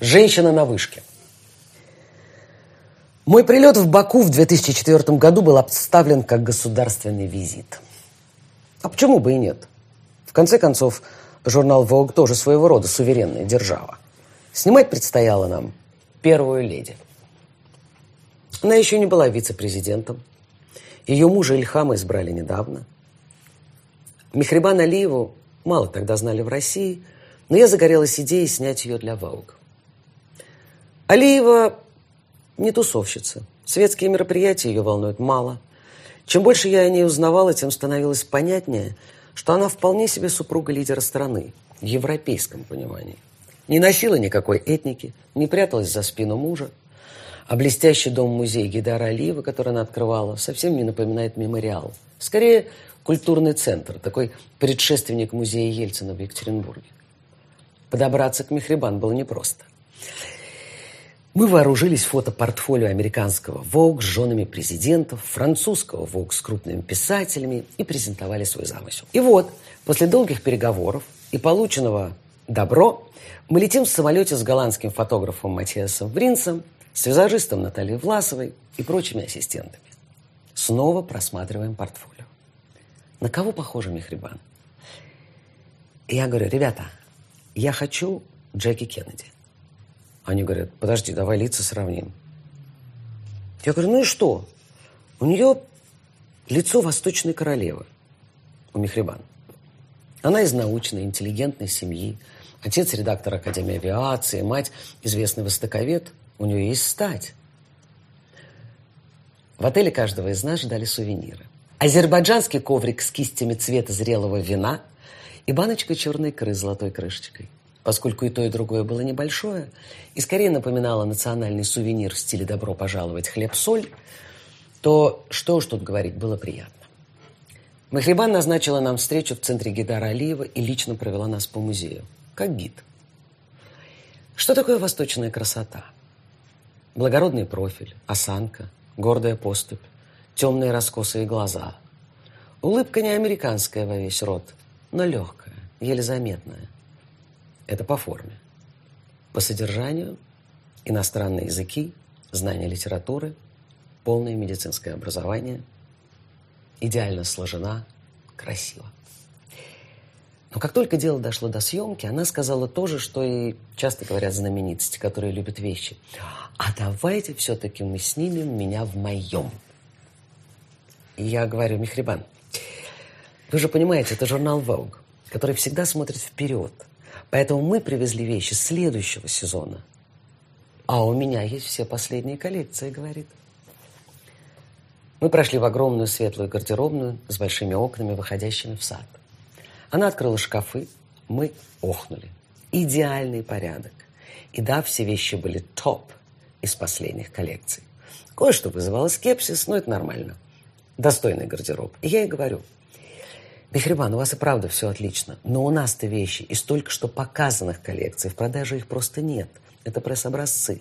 Женщина на вышке. Мой прилет в Баку в 2004 году был обставлен как государственный визит. А почему бы и нет? В конце концов, журнал Vogue тоже своего рода суверенная держава. Снимать предстояло нам первую леди. Она еще не была вице-президентом. Ее мужа Ильхама избрали недавно. Мехрибан Алиеву мало тогда знали в России, но я загорелась идеей снять ее для Vogue. Алиева не тусовщица. Светские мероприятия ее волнуют мало. Чем больше я о ней узнавала, тем становилось понятнее, что она вполне себе супруга лидера страны, в европейском понимании. Не носила никакой этники, не пряталась за спину мужа. А блестящий дом-музей Гидара Алиева, который она открывала, совсем не напоминает мемориал. Скорее, культурный центр, такой предшественник музея Ельцина в Екатеринбурге. Подобраться к Мехрибан было непросто. Мы вооружились фотопортфолио американского Vogue с женами президентов, французского Vogue с крупными писателями и презентовали свой замысел. И вот, после долгих переговоров и полученного добро, мы летим в самолете с голландским фотографом Матиасом Бринсом, с визажистом Натальей Власовой и прочими ассистентами. Снова просматриваем портфолио. На кого похожа Мехрибан? И я говорю, ребята, я хочу Джеки Кеннеди. Они говорят, подожди, давай лица сравним. Я говорю, ну и что? У нее лицо восточной королевы, у Михрибан. Она из научной, интеллигентной семьи. Отец редактор Академии авиации, мать известный востоковед. У нее есть стать. В отеле каждого из нас ждали сувениры. Азербайджанский коврик с кистями цвета зрелого вина и баночка черной икры с золотой крышечкой поскольку и то, и другое было небольшое, и скорее напоминало национальный сувенир в стиле «добро пожаловать, хлеб-соль», то что уж тут говорить, было приятно. Махрибан назначила нам встречу в центре Гидара Алиева и лично провела нас по музею, как гид. Что такое восточная красота? Благородный профиль, осанка, гордая поступь, темные раскосые глаза. Улыбка не американская во весь рот, но легкая, еле заметная – это по форме. По содержанию иностранные языки, знание литературы, полное медицинское образование, идеально сложена, красиво. Но как только дело дошло до съемки, она сказала то же, что и часто говорят знаменитости, которые любят вещи. А давайте все-таки мы снимем меня в моем. И я говорю, Михрибан, вы же понимаете, это журнал Vogue, который всегда смотрит вперед – Поэтому мы привезли вещи следующего сезона. А у меня есть все последние коллекции, говорит. Мы прошли в огромную светлую гардеробную с большими окнами, выходящими в сад. Она открыла шкафы, мы охнули. Идеальный порядок. И да, все вещи были топ из последних коллекций. Кое-что вызывало скепсис, но это нормально. Достойный гардероб. И я ей говорю – Михрибан, у вас и правда все отлично, но у нас-то вещи из только что показанных коллекций, в продаже их просто нет. Это пресс-образцы.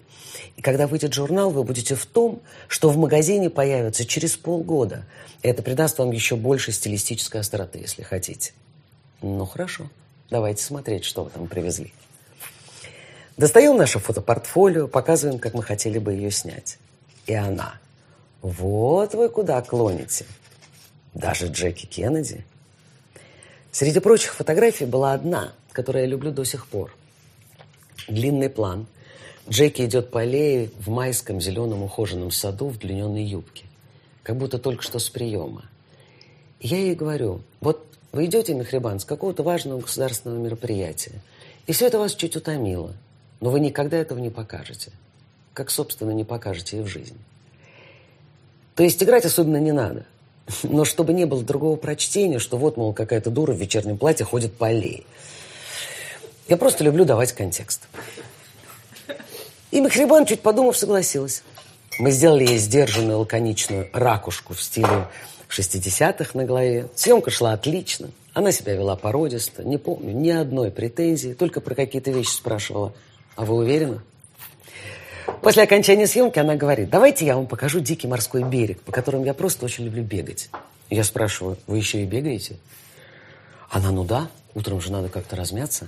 И когда выйдет журнал, вы будете в том, что в магазине появится через полгода. Это придаст вам еще больше стилистической остроты, если хотите. Ну, хорошо. Давайте смотреть, что вы там привезли. Достаем наше фотопортфолио, показываем, как мы хотели бы ее снять. И она. Вот вы куда клоните. Даже Джеки Кеннеди – Среди прочих фотографий была одна, которую я люблю до сих пор. Длинный план. Джеки идет по аллее в майском зеленом ухоженном саду в длиненной юбке. Как будто только что с приема. Я ей говорю, вот вы идете, Мехребан, с какого-то важного государственного мероприятия. И все это вас чуть утомило. Но вы никогда этого не покажете. Как, собственно, не покажете и в жизни. То есть играть особенно не надо – но чтобы не было другого прочтения, что вот, мол, какая-то дура в вечернем платье ходит по аллее. Я просто люблю давать контекст. И Махрибан, чуть подумав, согласилась. Мы сделали ей сдержанную, лаконичную ракушку в стиле 60-х на голове. Съемка шла отлично. Она себя вела породисто. Не помню ни одной претензии. Только про какие-то вещи спрашивала. А вы уверены? После окончания съемки она говорит, давайте я вам покажу дикий морской берег, по которому я просто очень люблю бегать. Я спрашиваю, вы еще и бегаете? Она, ну да, утром же надо как-то размяться.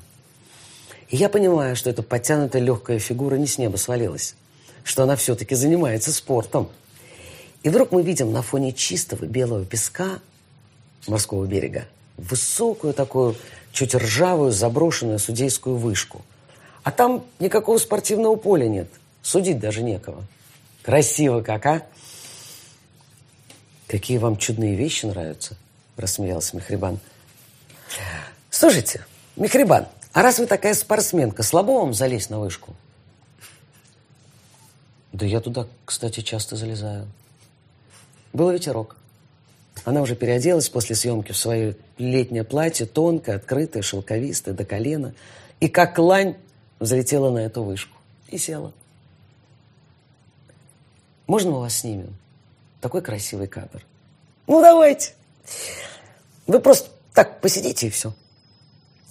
И я понимаю, что эта подтянутая легкая фигура не с неба свалилась, что она все-таки занимается спортом. И вдруг мы видим на фоне чистого белого песка морского берега высокую такую, чуть ржавую, заброшенную судейскую вышку. А там никакого спортивного поля нет. Судить даже некого. Красиво как, а? Какие вам чудные вещи нравятся, рассмеялся Мехрибан. Слушайте, Мехрибан, а раз вы такая спортсменка, слабо вам залезть на вышку? Да я туда, кстати, часто залезаю. Был ветерок. Она уже переоделась после съемки в свое летнее платье, тонкое, открытое, шелковистое, до колена. И как лань взлетела на эту вышку. И села. Можно мы вас снимем? Такой красивый кадр. Ну, давайте. Вы просто так посидите и все.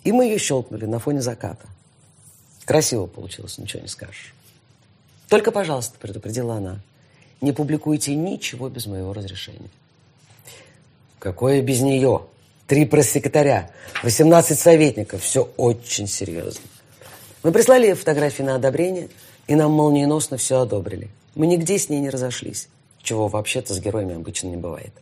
И мы ее щелкнули на фоне заката. Красиво получилось, ничего не скажешь. Только, пожалуйста, предупредила она, не публикуйте ничего без моего разрешения. Какое без нее? Три пресс-секретаря, 18 советников. Все очень серьезно. Мы прислали фотографии на одобрение, и нам молниеносно все одобрили. Мы нигде с ней не разошлись, чего вообще-то с героями обычно не бывает.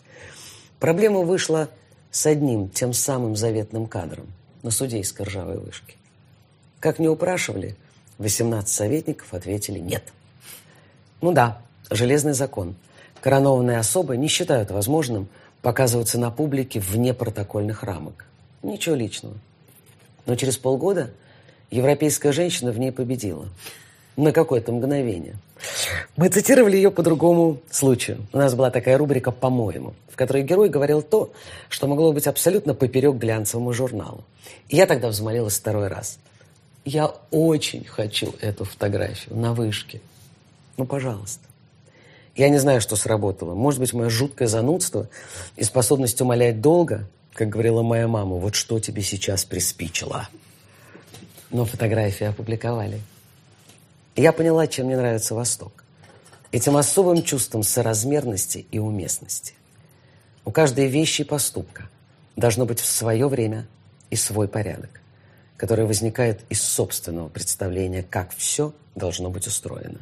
Проблема вышла с одним, тем самым заветным кадром на судейской ржавой вышке. Как не упрашивали, 18 советников ответили «нет». Ну да, железный закон. Коронованные особы не считают возможным показываться на публике вне протокольных рамок. Ничего личного. Но через полгода европейская женщина в ней победила. На какое-то мгновение. Мы цитировали ее по другому случаю. У нас была такая рубрика «По-моему», в которой герой говорил то, что могло быть абсолютно поперек глянцевому журналу. И я тогда взмолилась второй раз. Я очень хочу эту фотографию на вышке. Ну, пожалуйста. Я не знаю, что сработало. Может быть, мое жуткое занудство и способность умолять долго, как говорила моя мама, вот что тебе сейчас приспичило. Но фотографии опубликовали. Я поняла, чем мне нравится Восток. Этим особым чувством соразмерности и уместности. У каждой вещи и поступка должно быть в свое время и свой порядок, который возникает из собственного представления, как все должно быть устроено.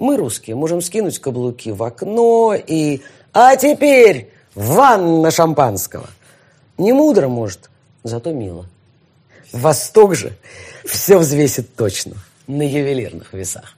Мы, русские, можем скинуть каблуки в окно и... А теперь ванна шампанского. Не мудро, может, зато мило. Восток же все взвесит точно на ювелирных весах.